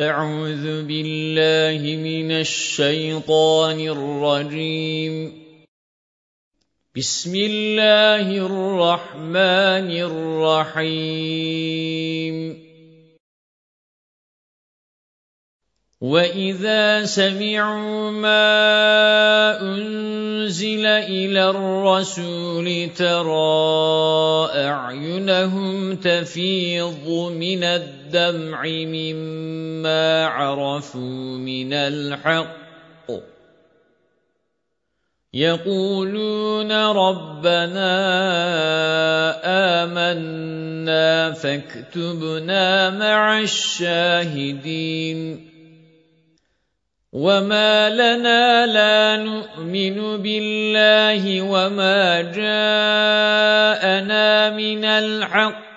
أعوذ بالله من الشيطان الرجيم. بسم الله الرحمن الرحيم. وَإِذَا سَمِعُوا مَا أُنزِلَ إِلَى الرَّسُولِ تَرَى أَعْيُنَهُمْ تَفِيضُ مِنَ الدَّمْعِ مِمَّا عَرَفُوا مِنَ الْحَقِّ. يَقُولُونَ رَبَّنَا آمَنَّا فَاكْتُبْنَا مَعَ الشَّاهِدِينَ. وَمَا لَنَا لَا نُؤْمِنُ بِاللَّهِ وَمَا جَاءَنَا مِنَ الْحَقِّ.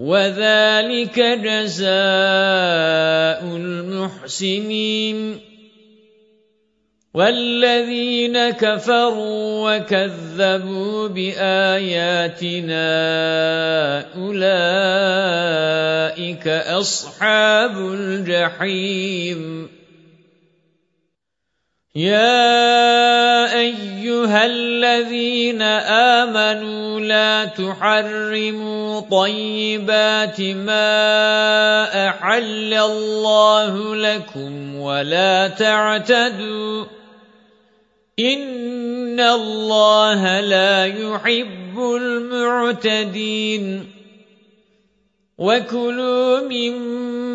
وَذَلِكَ جَزَاءُ الْمُحْسِنِينَ. وَالَّذِينَ كَفَرُوا وَكَذَّبُوا بِآيَاتِنَا أُولَئِكَ أَصْحَابُ الْجَحِيمِ. يَا أَيُّهَا الَّذِينَ آمَنُوا لَا تُحَرِّمُوا طَيِّبَاتِ مَا أَحَلَّ اللَّهُ لَكُمْ وَلَا تَعْتَدُوا إِنَّ اللَّهَ لَا يُحِبُّ الْمُعْتَدِينَ وَكُلُوا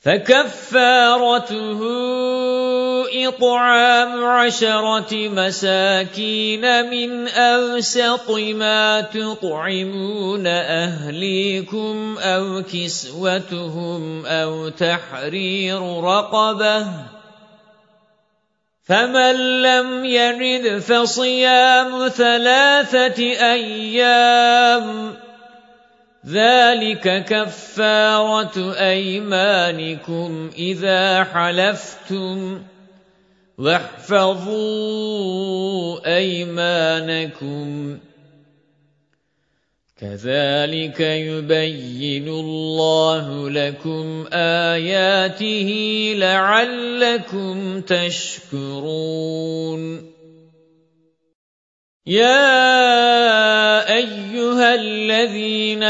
فَكَفَّارَتُهُ إِطْعَامُ عَشَرَةِ مَسَاكِينَ مِنْ أَوْسَطِ مَا تُطْعِمُونَ أَهْلِيكُمْ أَوْ كِسْوَتُهُمْ أَوْ تَحْرِيرُ رَقَبَةٍ فَمَن لَّمْ يَجِدْ فَصِيَامُ ثَلَاثَةِ أَيَّامٍ ذَلِكَ كَفَّارَةُ أَيْمَانِكُمْ إِذَا حَلَفْتُمْ وَاحْفَظُوا أَيْمَانَكُمْ كَذَلِكَ يُبَيِّنُ اللَّهُ لَكُمْ آيَاتِهِ لَعَلَّكُمْ تَشْكُرُونَ يَا أَيُّهَا الَّذِينَ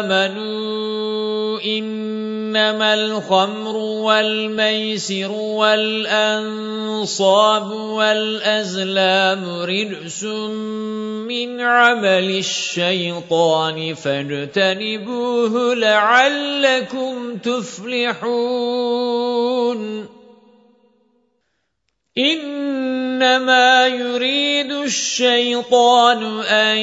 آمَنُوا إِنَّمَا الْخَمْرُ وَالْمَيْسِرُ وَالْأَنصَابُ وَالْأَزْلَامُ رِجْسٌ مِّنْ عَمَلِ الشَّيْطَانِ فَاجْتَنِبُوهُ لَعَلَّكُمْ تُفْلِحُونَ إِنَّمَا يُرِيدُ الشَّيْطَانُ أَن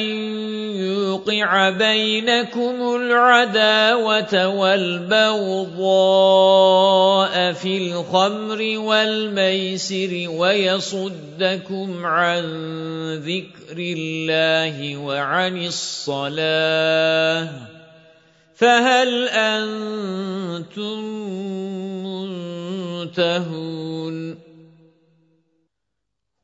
يُوقِعَ بَيْنَكُمُ الْعَدَاوَةَ وَالْبَغْضَاءَ فِي الْخَمْرِ وَالْمَيْسِرِ وَيَصُدَّكُمْ عَن ذِكْرِ اللَّهِ وَعَنِ الصَّلَاةِ فَهَلْ أَنتُم مُّنتَهُونَ؟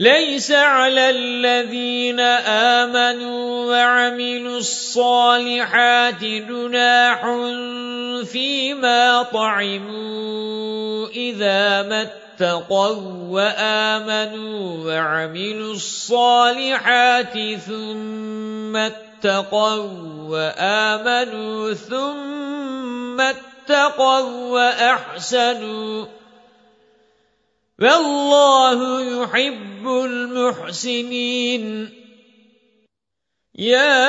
لَيْسَ عَلَى الَّذِينَ آمَنُوا وَعَمِلُوا الصَّالِحَاتِ جُنَاحٌ فِيمَا طَعِمُوا إِذَا مَا اتَّقَوا وَآمَنُوا وَعَمِلُوا الصَّالِحَاتِ ثُمَّ اتَّقَوا وَآمَنُوا ثُمَّ اتَّقَوا وَأَحْسَنُوا وَاللَّهُ يُحِبُّ الْمُحْسِنِينَ. يَا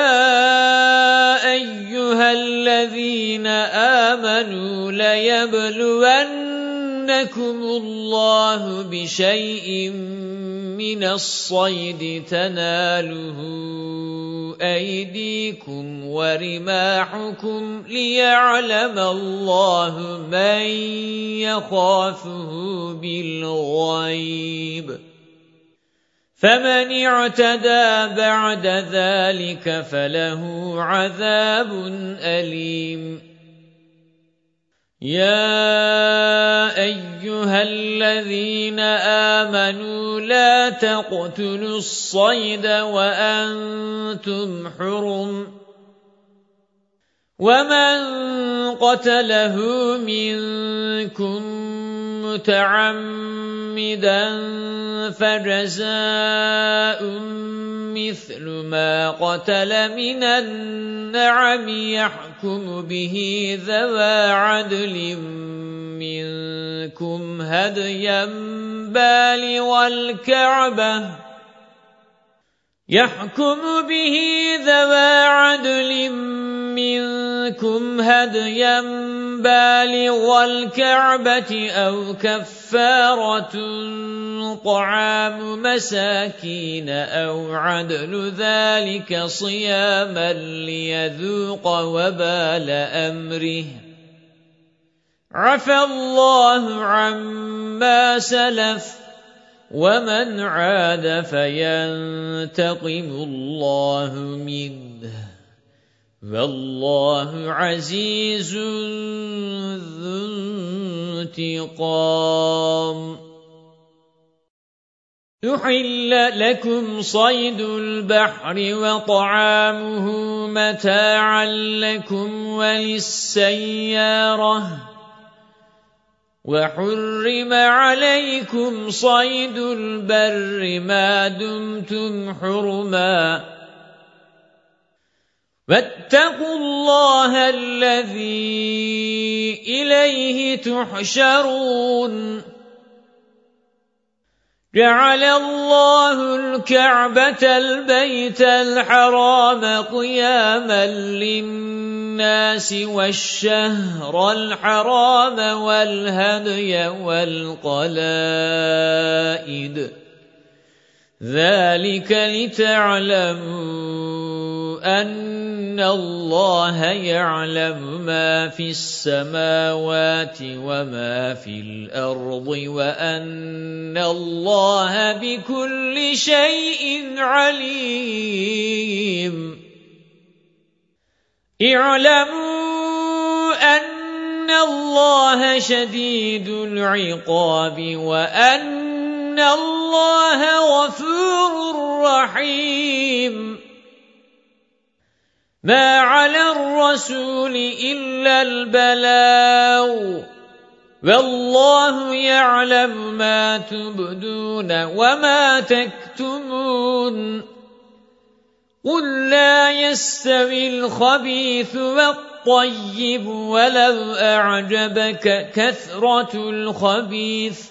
أَيُّهَا الَّذِينَ آمَنُوا لَيَبْلُوَنَّكُمُ اللَّهُ بِشَيْءٍ مِنَ الصَّيْدِ تَنَالُهُ أَيْدِيكُمْ وَرِمَاحُكُمْ لِيَعْلَمَ اللَّهُ مَن يَخَافُهُ بِالْغَيْبِ فَمَنِ اعْتَدَىٰ بَعْدَ ذَلِكَ فَلَهُ عَذَابٌ أَلِيمٌ يَا أَيُّهَا الَّذِينَ آمَنُوا لَا تَقْتُلُوا الصَّيْدَ وَأَنتُمْ حُرُمٌ وَمَنْ قَتَلَهُ مِنكُمْ مُتَعَمِّدًا فَجَزَاءٌ مِثْلُ مَا قَتَلَ مِنَ النَّعَمِ يَحْكُمُ بِهِ ذَوَى عَدْلٍ مِنْكُمْ هَدْيًا بَالِغَ الْكَعْبَةِ يَحْكُمُ بِهِ ذَوَى عَدْلٍ مِنْكُمْ هَدْيًا بَالِغَ الْكَعْبَةِ أَوْ كَفَّارَةٌ طَعَامُ مَسَاكِينَ أَوْ عَدْلُ ذَلِكَ صِيَامًا لِيَذُوقَ وَبَالَ أَمْرِهِ عَفَا اللَّهُ عَمَّا سَلَفَ وَمَنْ عَادَ فَيَنْتَقِمُ اللَّهُ مِنْهُ وَاللَّهُ عَزِيزٌ ذُو انتِقَامٍ. يُحِلَّ لَكُمْ صَيْدُ الْبَحْرِ وَطَعَامُهُ مَتَاعًا لَكُمْ وَلِلسَّيَّارَةِ وَحُرِّمَ عَلَيْكُمْ صَيْدُ الْبَرِّ مَا دُمْتُمْ حُرُمًا وَاتَّقُوا اللَّهَ الَّذِي إِلَيْهِ تُحْشَرُونَ جَعَلَ اللَّهُ الْكَعْبَةَ الْبَيْتَ الْحَرَامَ قِيَامًا لِلنَّاسِ وَالشَّهْرَ الْحَرَامَ وَالْهَدْيَ وَالْقَلَائِدَ. ذَلِكَ لِتَعْلَمُوا أَنَّ اللَّهَ يَعْلَمُ مَا فِي السَّمَاوَاتِ وَمَا فِي الْأَرْضِ وَأَنَّ اللَّهَ بِكُلِّ شَيْءٍ عَلِيمٌ. اعْلَمُوا أَنَّ اللَّهَ شَدِيدُ الْعِقَابِ وَأَنَّ اللَّهَ غَفُورٌ رَّحِيمٌ. مَا عَلَى الرَّسُولِ إِلَّا الْبَلَاغُ وَاللَّهُ يَعْلَمُ مَا تُبْدُونَ وَمَا تَكْتُمُونَ قُل لَّا يَسْتَوِي الْخَبِيثُ وَالطَّيِّبُ وَلَوْ أَعْجَبَكَ كَثْرَةُ الْخَبِيثِ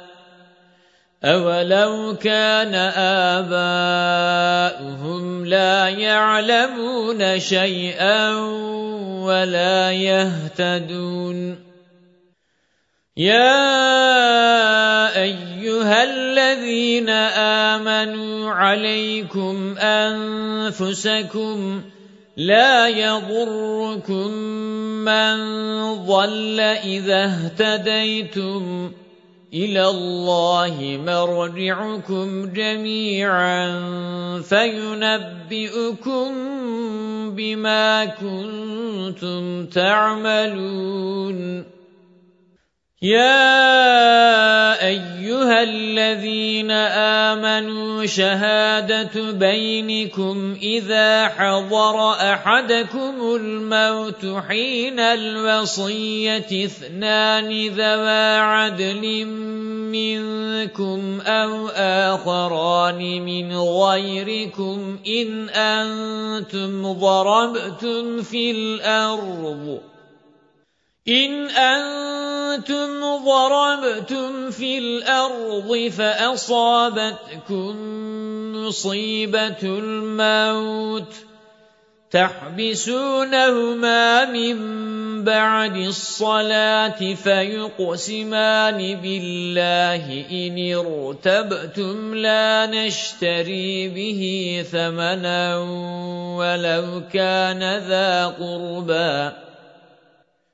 أَوَلَوْ كَانَ آبَاؤُهُمْ لَا يَعْلَمُونَ شَيْئًا وَلَا يَهْتَدُونَ يَا أَيُّهَا الَّذِينَ آمَنُوا عَلَيْكُمْ أَنفُسَكُمْ لَا يَضُرُّكُمْ مَنْ ضَلَّ إِذَا اهْتَدَيْتُمْ إِلَى اللَّهِ مَرْجِعُكُمْ جَمِيعًا فَيُنَبِّئُكُم بِمَا كُنتُمْ تَعْمَلُونَ. يَا أَيُّهَا الَّذِينَ آمَنُوا شَهَادَةُ بَيْنِكُمْ إِذَا حَضَرَ أَحَدَكُمُ الْمَوْتُ حِينَ الْوَصِيَّةِ اثْنَانِ ذَوَا عَدْلٍ مِنْكُمْ أَوْ آخَرَانِ مِنْ غَيْرِكُمْ إِنْ أَنْتُمْ ضَرَبْتُمْ فِي الْأَرْضِ إِنْ أَنْتُمْ ضَرَبْتُمْ فِي الْأَرْضِ فَأَصَابَتْكُمْ مُصِيبَةُ الْمَوْتِ تَحْبِسُونَهُمَا مِنْ بَعْدِ الصَّلَاةِ فَيُقْسِمَانِ بِاللَّهِ إِنِ ارْتَبْتُمْ لَا نَشْتَرِي بِهِ ثَمَنًا وَلَوْ كَانَ ذَا قُرْبَى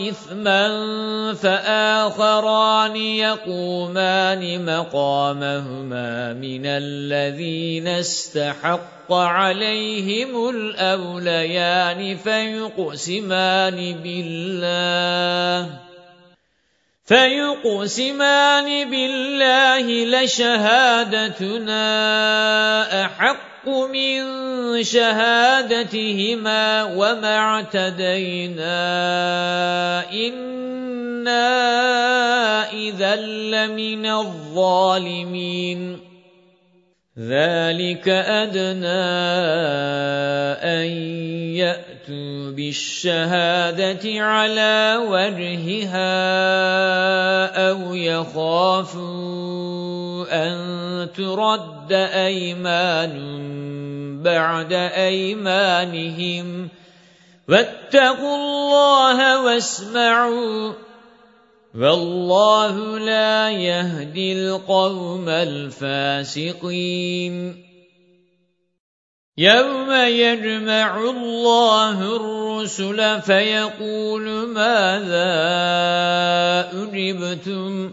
إِثْمًا فَآخَرَانِ يَقُومَانِ مَقَامَهُمَا مِنَ الَّذِينَ اسْتَحَقَّ عَلَيْهِمُ الْأَوْلَيَانِ فَيُقْسِمَانِ بِاللَّهِ فَيُقْسِمَانِ بِاللَّهِ لَشَهَادَتُنَا أَحَقُّ الْحَقُّ مِنْ شَهَادَتِهِمَا وَمَا اعْتَدَيْنَا. إِنَّا إِذًا لَّمِنَ الظَّالِمِينَ. ذَلِكَ أَدْنَى أَن يَأْتُوا بِالشَّهَادَةِ عَلَى وَجْهِهَا أَوْ يَخَافُوا أَن تُرَدَّ أَيْمَانٌ بَعْدَ أَيْمَانِهِمْ وَاتَّقُوا اللَّهَ وَاسْمَعُوا وَاللَّهُ لَا يَهْدِي الْقَوْمَ الْفَاسِقِينَ يَوْمَ يَجْمَعُ اللَّهُ الرُّسُلَ فَيَقُولُ مَاذَا أُجِبْتُمْ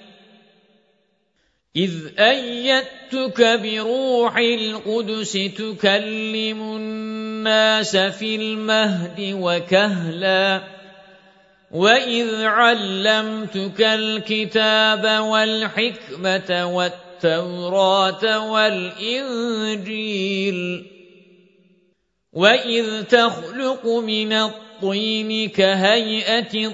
إِذْ أَيَّدتُّكَ بِرُوحِ الْقُدُسِ تُكَلِّمُ النَّاسَ فِي الْمَهْدِ وَكَهْلًا وَإِذْ عَلَّمْتُكَ الْكِتَابَ وَالْحِكْمَةَ وَالتَّوْرَاةَ وَالْإِنْجِيلَ وَإِذْ تَخْلُقُ مِنَ الطِّينِ كَهَيْئَةِ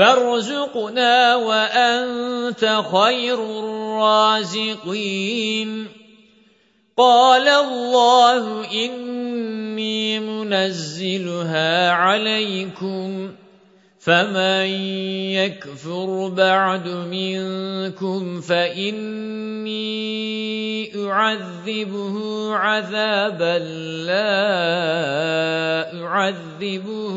وَارْزُقْنَا وَأَنْتَ خَيْرُ الرَّازِقِينَ. قَالَ اللَّهُ إِنِّي مُنَزِّلُهَا عَلَيْكُمْ فَمَن يَكْفُرْ بَعْدُ مِنكُمْ فَإِنِّي أُعَذِّبُهُ عَذَابًا لَّا أُعَذِّبُهُ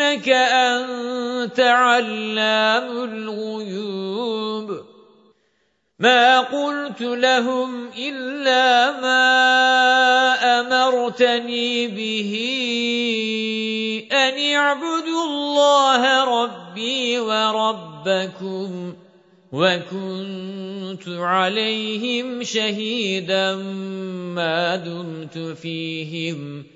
إِنَّكَ أَنْتَ عَلَّامُ الْغُيُوبِ. مَا قُلْتُ لَهُمْ إِلَّا مَا أَمَرْتَنِي بِهِ أَنِ اعْبُدُوا اللَّهَ رَبِّي وَرَبَّكُمْ وَكُنْتُ عَلَيْهِمْ شَهِيدًا مَا دُمْتُ فِيهِمْ.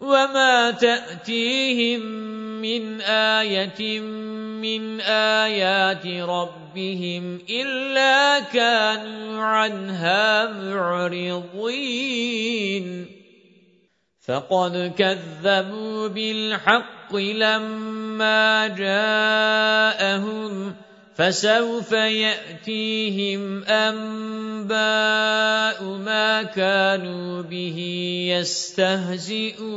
وَمَا تَأْتِيهِمْ مِنْ آيَةٍ مِنْ آيَاتِ رَبِّهِمْ إِلَّا كَانُوا عَنْهَا مُعْرِضِينَ فَقَدْ كَذَّبُوا بِالْحَقِّ لَمَّا جَاءَهُمْ فَسَوْفَ يَأْتِيهِمْ أَنبَاءُ مَا كَانُوا بِهِ يَسْتَهْزِئُونَ.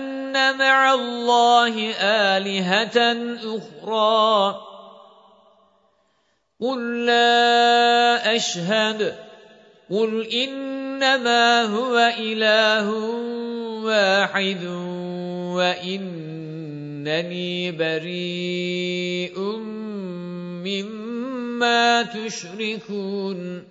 أَنَّ مَعَ اللَّهِ آلِهَةً أُخْرَى. قُل لَّا أَشْهَدُ. قُلْ إِنَّمَا هُوَ إِلَٰهٌ وَاحِدٌ وَإِنَّنِي بَرِيءٌ مِّمَّا تُشْرِكُونَ.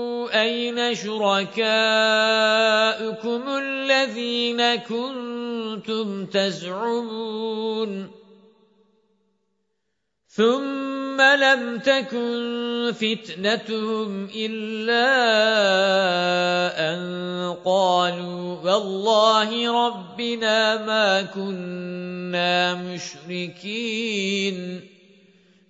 أَيْنَ شُرَكَاؤُكُمُ الَّذِينَ كُنتُمْ تَزْعُمُونَ ثُمَّ لَمْ تَكُنْ فِتْنَتُهُمْ إِلَّا أَنْ قَالُوا وَاللَّهِ رَبِّنَا مَا كُنَّا مُشْرِكِينَ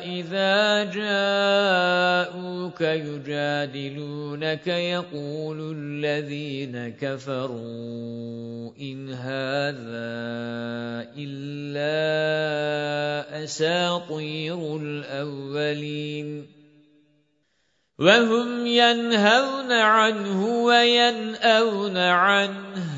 إِذَا جَاءُوكَ يُجَادِلُونَكَ يَقُولُ الَّذِينَ كَفَرُوا إِنْ هَذَا إِلَّا أَسَاطِيرُ الْأَوَّلِينَ وَهُمْ يَنْهَوْنَ عَنْهُ وَيَنْأَوْنَ عَنْهُ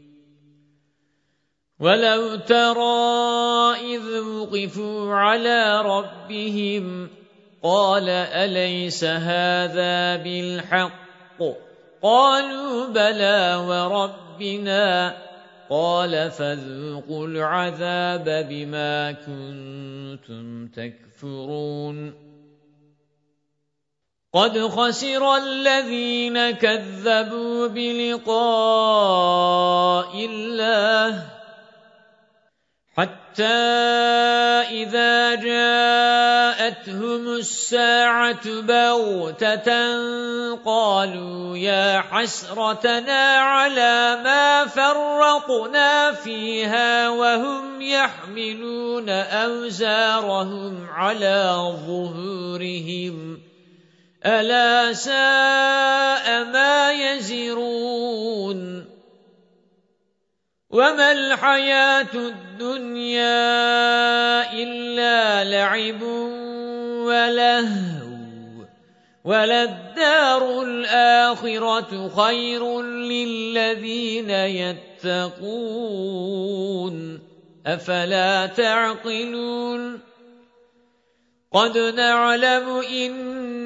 وَلَوْ تَرَى إِذْ وُقِفُوا عَلَى رَبِّهِمْ قَالَ أَلَيْسَ هَذَا بِالْحَقِّ؟ قَالُوا بَلَى وَرَبِّنَا. قَالَ فَذُوقُوا الْعَذَابَ بِمَا كُنتُمْ تَكْفُرُونَ. قَدْ خَسِرَ الَّذِينَ كَذَّبُوا بِلِقَاءِ اللَّهِ حَتَّى إِذَا جَاءَتْهُمُ السَّاعَةُ بَغْتَةً قَالُوا يَا حَسْرَتَنَا عَلَى مَا فَرَّطْنَا فِيهَا وَهُمْ يَحْمِلُونَ أَوْزَارَهُمْ عَلَى ظُهُورِهِمْ. أَلَا سَاءَ مَا يَزِرُونَ. وَمَا الْحَيَاةُ الدُّنْيَا إِلَّا لَعِبٌ وَلَهْوٌ وَلَلدَّارُ الْآخِرَةُ خَيْرٌ لِّلَّذِينَ يَتَّقُونَ أَفَلَا تَعْقِلُونَ قَدْ نَعْلَمُ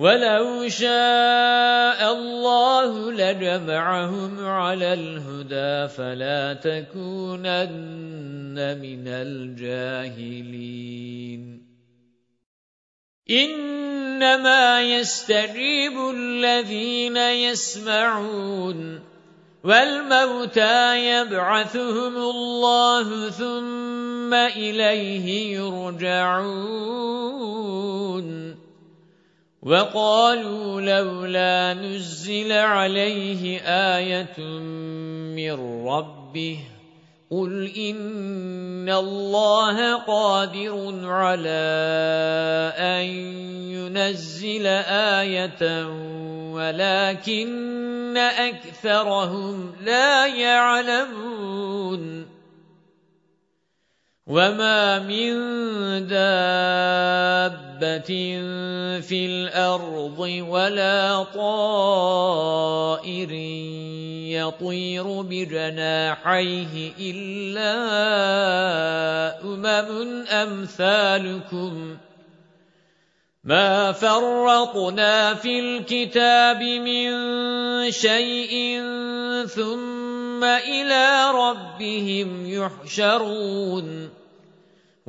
وَلَوْ شَاءَ اللَّهُ لَجَمَعَهُمْ عَلَى الْهُدَى فَلَا تَكُونَنَّ مِنَ الْجَاهِلِينَ. إِنَّمَا يَسْتَجِيبُ الَّذِينَ يَسْمَعُونَ وَالْمَوْتَى يَبْعَثُهُمُ اللَّهُ ثُمَّ إِلَيْهِ يُرْجَعُونَ. وَقَالُوا لَوْلَا نُزِّلَ عَلَيْهِ آيَةٌ مِّن رَّبِّهِ قُلْ إِنَّ اللَّهَ قَادِرٌ عَلَىٰ أَن يُنَزِّلَ آيَةً وَلَٰكِنَّ أَكْثَرَهُمْ لَا يَعْلَمُونَ وَمَا مِن دَابَّةٍ فِي الْأَرْضِ وَلَا طَائِرٍ يَطِيرُ بِجَنَاحَيْهِ إِلَّا أُمَمٌ أَمْثَالُكُمْ مَا فَرَّطْنَا فِي الْكِتَابِ مِن شَيْءٍ ثُمَّ إِلَى رَبِّهِمْ يُحْشَرُونَ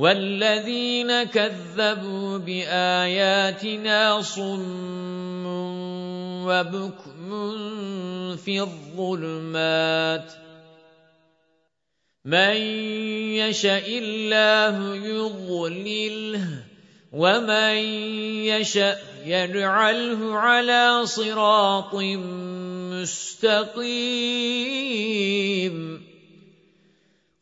وَالَّذِينَ كَذَّبُوا بِآيَاتِنَا صُمٌّ وَبُكْمٌ فِي الظُّلُمَاتِ مَن يَشَإِ اللَّهُ يُضْلِلْهُ وَمَن يَشَأْ يَجْعَلْهُ عَلَى صِرَاطٍ مُّسْتَقِيمٍ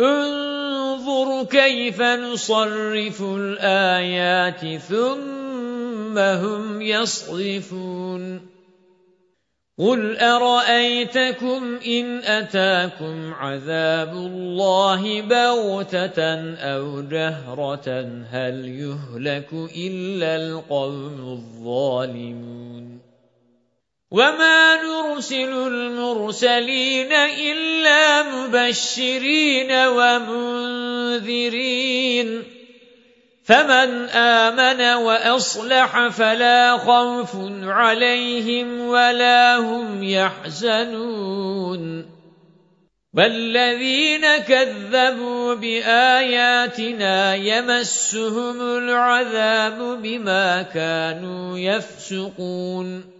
انظُرْ كَيْفَ نُصَرِّفُ الْآيَاتِ ثُمَّ هُمْ يَصْرِفُونَ. قُلْ أَرَأَيْتَكُمْ إِنْ أَتَاكُمْ عَذَابُ اللَّهِ بَغْتَةً أَوْ جَهْرَةً هَلْ يُهْلَكُ إِلَّا الْقَوْمُ الظَّالِمُونَ؟ وَمَا نُرْسِلُ الْمُرْسَلِينَ إِلَّا مُبَشِّرِينَ وَمُنذِرِينَ فَمَنْ آمَنَ وَأَصْلَحَ فَلَا خَوْفٌ عَلَيْهِمْ وَلَا هُمْ يَحْزَنُونَ وَالَّذِينَ كَذَّبُوا بِآيَاتِنَا يَمَسُّهُمُ الْعَذَابُ بِمَا كَانُوا يَفْسُقُونَ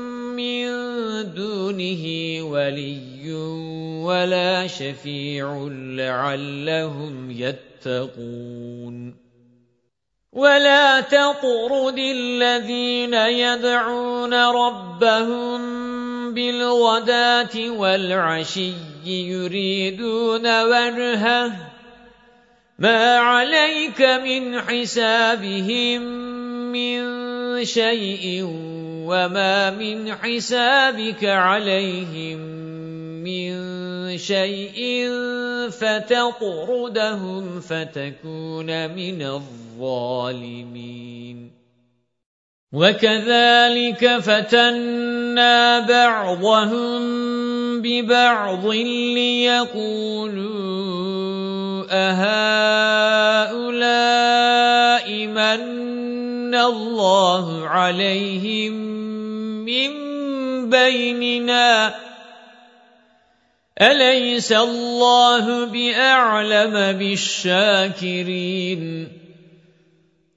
مِّن دُونِهِ وَلِيٌّ وَلَا شَفِيعٌ لَّعَلَّهُمْ يَتَّقُونَ. وَلَا تَطْرُدِ الَّذِينَ يَدْعُونَ رَبَّهُم بِالْغَدَاةِ وَالْعَشِيِّ يُرِيدُونَ وَجْهَهُ. مَا عَلَيْكَ مِنْ حِسَابِهِمْ مِنْ شَيْءٍ وما من حسابك عليهم من شيء فتطردهم فتكون من الظالمين وَكَذَلِكَ فَتَنَّا بَعْضَهُم بِبَعْضٍ لِيَقُولُوا أَهَؤُلَاءِ مَنَّ اللَّهُ عَلَيْهِمْ مِنْ بَيْنِنَا أَلَيْسَ اللَّهُ بِأَعْلَمَ بِالشَّاكِرِينَ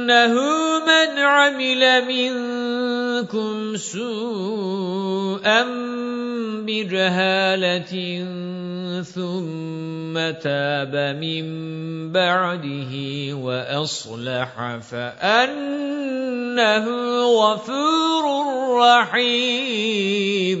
أَنَّهُ مَنْ عَمِلَ مِنكُمْ سُوءًا بِجَهَالَةٍ ثُمَّ تَابَ مِنْ بَعْدِهِ وَأَصْلَحَ فَأَنَّهُ غَفُورٌ رَحِيمٌ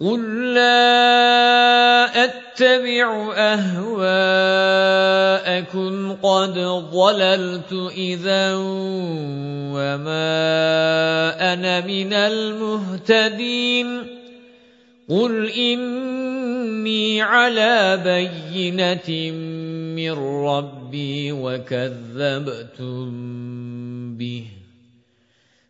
قُل لَّا أَتَّبِعُ أَهْوَاءَكُمْ قَدْ ضَلَلْتُ إِذًا وَمَا أَنَا مِنَ الْمُهْتَدِينَ قُلْ إِنِّي عَلَى بَيِّنَةٍ مِّن رَّبِّي وَكَذَّبْتُم بِهِ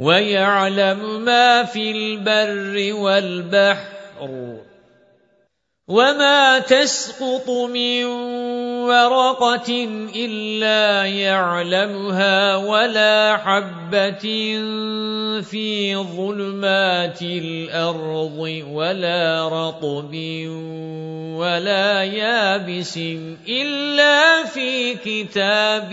وَيَعْلَمُ مَا فِي الْبَرِّ وَالْبَحْرِ وَمَا تَسْقُطُ مِنْ وَرَقَةٍ إِلَّا يَعْلَمُهَا وَلَا حَبَّةٍ فِي ظُلُمَاتِ الْأَرْضِ وَلَا رَطْبٍ وَلَا يَابِسٍ إِلَّا فِي كِتَابٍ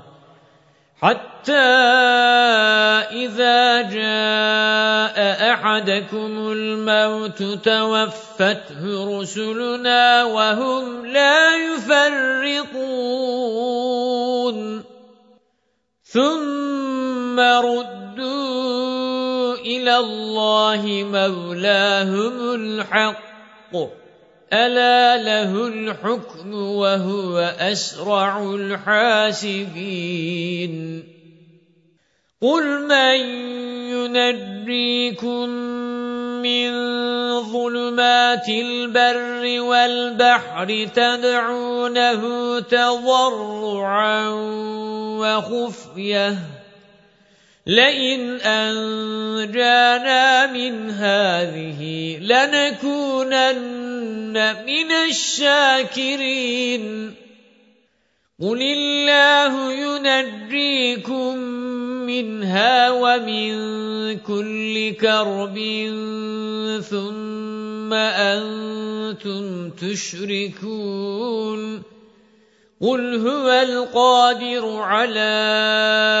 حَتَّى إِذَا جَاءَ أَحَدَكُمُ الْمَوْتُ تَوَفَّتْهُ رُسُلُنَا وَهُمْ لَا يُفَرِّطُونَ. ثُمَّ رُدُّوا إِلَى اللَّهِ مَوْلَاهُمُ الْحَقِّ. أَلَا لَهُ الْحُكْمُ وَهُوَ أَسْرَعُ الْحَاسِبِينَ. قُلْ مَن يُنَجِّيكُم مِّن ظُلُمَاتِ الْبَرِّ وَالْبَحْرِ تَدْعُونَهُ تَضَرُّعًا وَخُفْيَةً. لَئِنْ أَنْجَانَا مِنْ هَذِهِ لَنَكُونَنَّ مِنَ الشَّاكِرِينَ. قُلِ اللَّهُ يُنَجِّيكُم مِّنْهَا وَمِن كُلِّ كَرْبٍ ثُمَّ أَنْتُمْ تُشْرِكُونَ. قُلْ هُوَ الْقَادِرُ عَلَى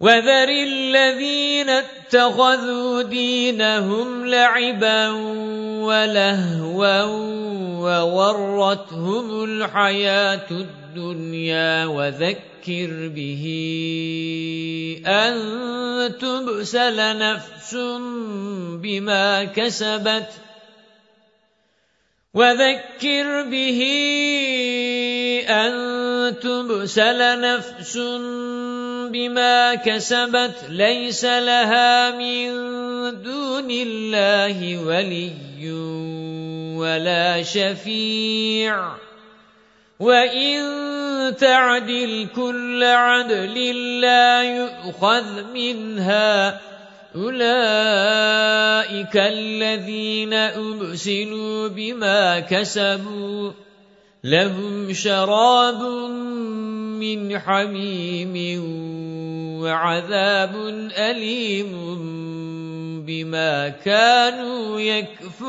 وَذَرِ الَّذِينَ اتَّخَذُوا دِينَهُمْ لَعِبًا وَلَهْوًا وَغَرَّتْهُمُ الْحَيَاةُ الدُّنْيَا وَذَكِّرْ بِهِ أَن تُبْسَلَ نَفْسٌ بِمَا كَسَبَتْ وَذَكِّرْ بِهِ أَن تُبْسَلَ نَفْسٌ بِمَا كَسَبَتْ لَيْسَ لَهَا مِن دُونِ اللَّهِ وَلِيٌّ وَلَا شَفِيعٌ وَإِن تَعْدِلْ كُلَّ عَدْلٍ لَّا يُؤْخَذْ مِنْهَا أُولَئِكَ الَّذِينَ أُبْسِلُوا بِمَا كَسَبُوا لَهُمْ شَرَابٌ مِّنْ حَمِيمٍ وَعَذَابٌ أَلِيمٌ بِمَا كَانُوا يَكْفُرُونَ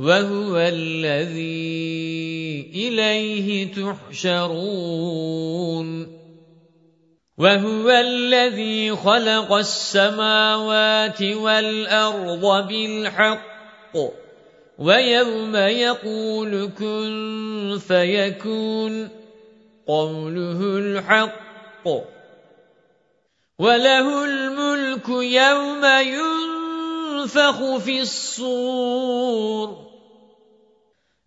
وَهُوَ الَّذِي إِلَيْهِ تُحْشَرُونَ. وَهُوَ الَّذِي خَلَقَ السَّمَاوَاتِ وَالْأَرْضَ بِالْحَقِّ وَيَوْمَ يَقُولُ كُن فَيَكُونُ قَوْلُهُ الْحَقُّ. وَلَهُ الْمُلْكُ يَوْمَ يُنفَخُ فِي الصُّورِ.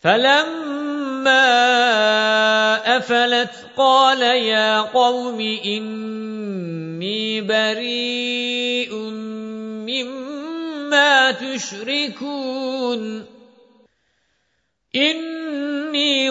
فَلَمَّا أَفَلَتْ قَالَ يَا قَوْمِ إِنِّي بَرِيءٌ مِّمَّا تُشْرِكُونَ. إِنِّي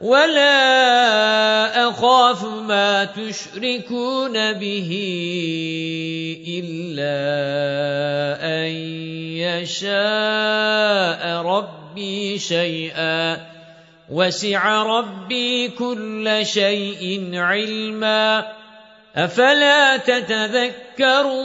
وَلَا أَخَافُ مَا تُشْرِكُونَ بِهِ إِلَّا أَن يَشَاءَ رَبِّي شَيْئًا وَسِعَ رَبِّي كُلَّ شَيْءٍ عِلْمًا أَفَلَا تَتَذَكَّرُونَ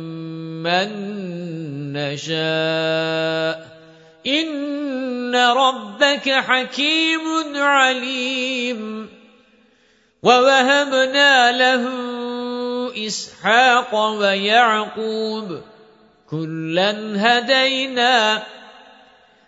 مَّن نَّشَاءُ إِنَّ رَبَّكَ حَكِيمٌ عَلِيمٌ وَوَهَبْنَا لَهُ إِسْحَاقَ وَيَعْقُوبَ كُلًّا هَدَيْنَا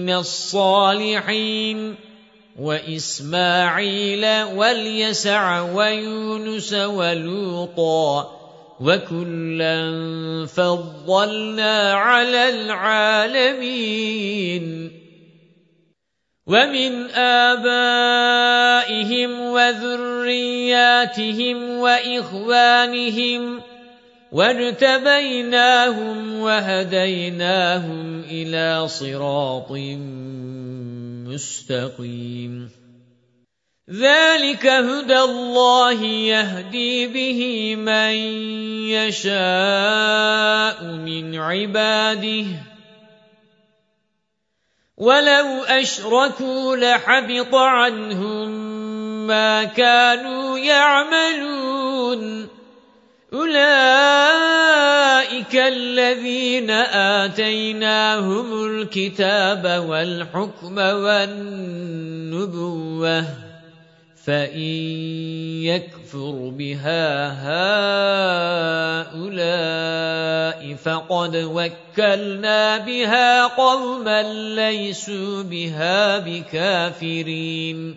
مِّنَ الصَّالِحِينَ وَإِسْمَاعِيلَ وَالْيَسَعَ وَيُونُسَ وَلُوطًا وَكُلًّا فَضَّلْنَا عَلَى الْعَالَمِينَ. وَمِنْ آبَائِهِمْ وَذُرِّيَّاتِهِمْ وَإِخْوَانِهِمْ وَاجْتَبَيْنَاهُمْ وَهَدَيْنَاهُمْ إِلَى صِرَاطٍ مُسْتَقِيمٍ ذَلِكَ هُدَى اللَّهِ يَهْدِي بِهِ مَن يَشَاءُ مِنْ عِبَادِهِ وَلَوْ أَشْرَكُوا لَحَبِطَ عَنْهُمْ مَا كَانُوا يَعْمَلُونَ أُولَئِكَ الَّذِينَ آتَيْنَاهُمُ الْكِتَابَ وَالْحُكْمَ وَالنُّبُوَّةَ فَإِن يَكْفُرْ بِهَا هَؤُلَاءِ فَقَدْ وَكَّلْنَا بِهَا قَوْمًا لَّيْسُوا بِهَا بِكَافِرِينَ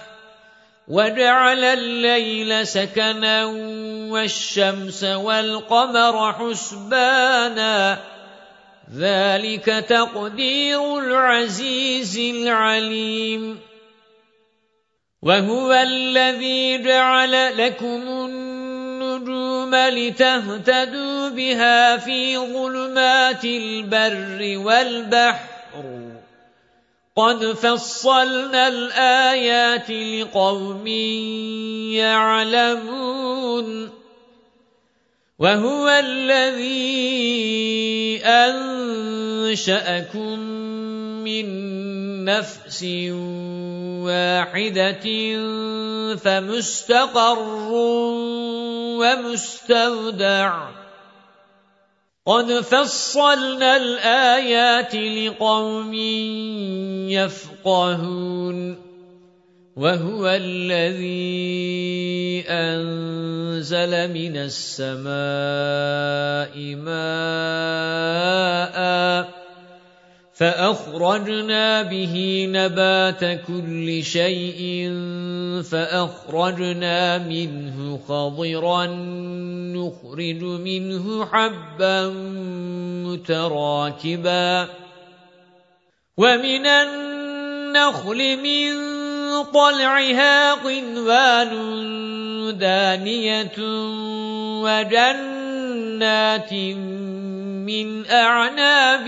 وَجَعَلَ اللَّيْلَ سَكَنًا وَالشَّمْسَ وَالْقَمَرَ حُسْبَانًا ذَلِكَ تَقْدِيرُ الْعَزِيزِ الْعَلِيمِ وَهُوَ الَّذِي جَعَلَ لَكُمُ النُّجُومَ لِتَهْتَدُوا بِهَا فِي ظُلُمَاتِ الْبَرِّ وَالْبَحْرِ قَدْ فَصَّلْنَا الْآيَاتِ لِقَوْمٍ يَعْلَمُونَ وَهُوَ الَّذِي أَنشَأَكُم مِّن نَّفْسٍ وَاحِدَةٍ فَمُسْتَقَرٌّ وَمُسْتَوْدَعٌ قَدْ فَصَّلْنَا الْآيَاتِ لِقَوْمٍ يَفْقَهُونَ وَهُوَ الَّذِي أَنزَلَ مِنَ السَّمَاءِ مَاءً فَأَخْرَجْنَا بِهِ نَبَاتَ كُلِّ شَيْءٍ فَأَخْرَجْنَا مِنْهُ خَضِرًا نُخْرِجُ مِنْهُ حَبًّا مُتَرَاكِبًا وَمِنَ النَّخْلِ مِنْ طَلْعِهَا قِنْوَانٌ دَانِيَةٌ وَجَنَّاتٍ مِنْ أَعْنَابٍ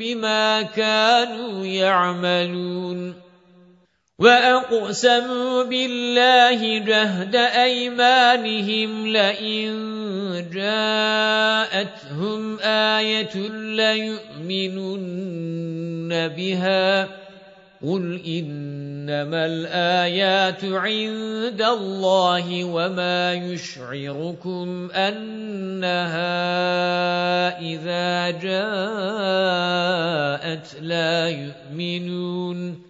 بِمَا كَانُوا يَعْمَلُونَ وَأَقْسَمُوا بِاللَّهِ جَهْدَ أَيْمَانِهِمْ لَئِن جَاءَتْهُمْ آيَةٌ لَّيُؤْمِنُنَّ بِهَا قُلْ إِنَّمَا الْآيَاتُ عِندَ اللَّهِ وَمَا يُشْعِرُكُمْ أَنَّهَا إِذَا جَاءَتْ لَا يُؤْمِنُونَ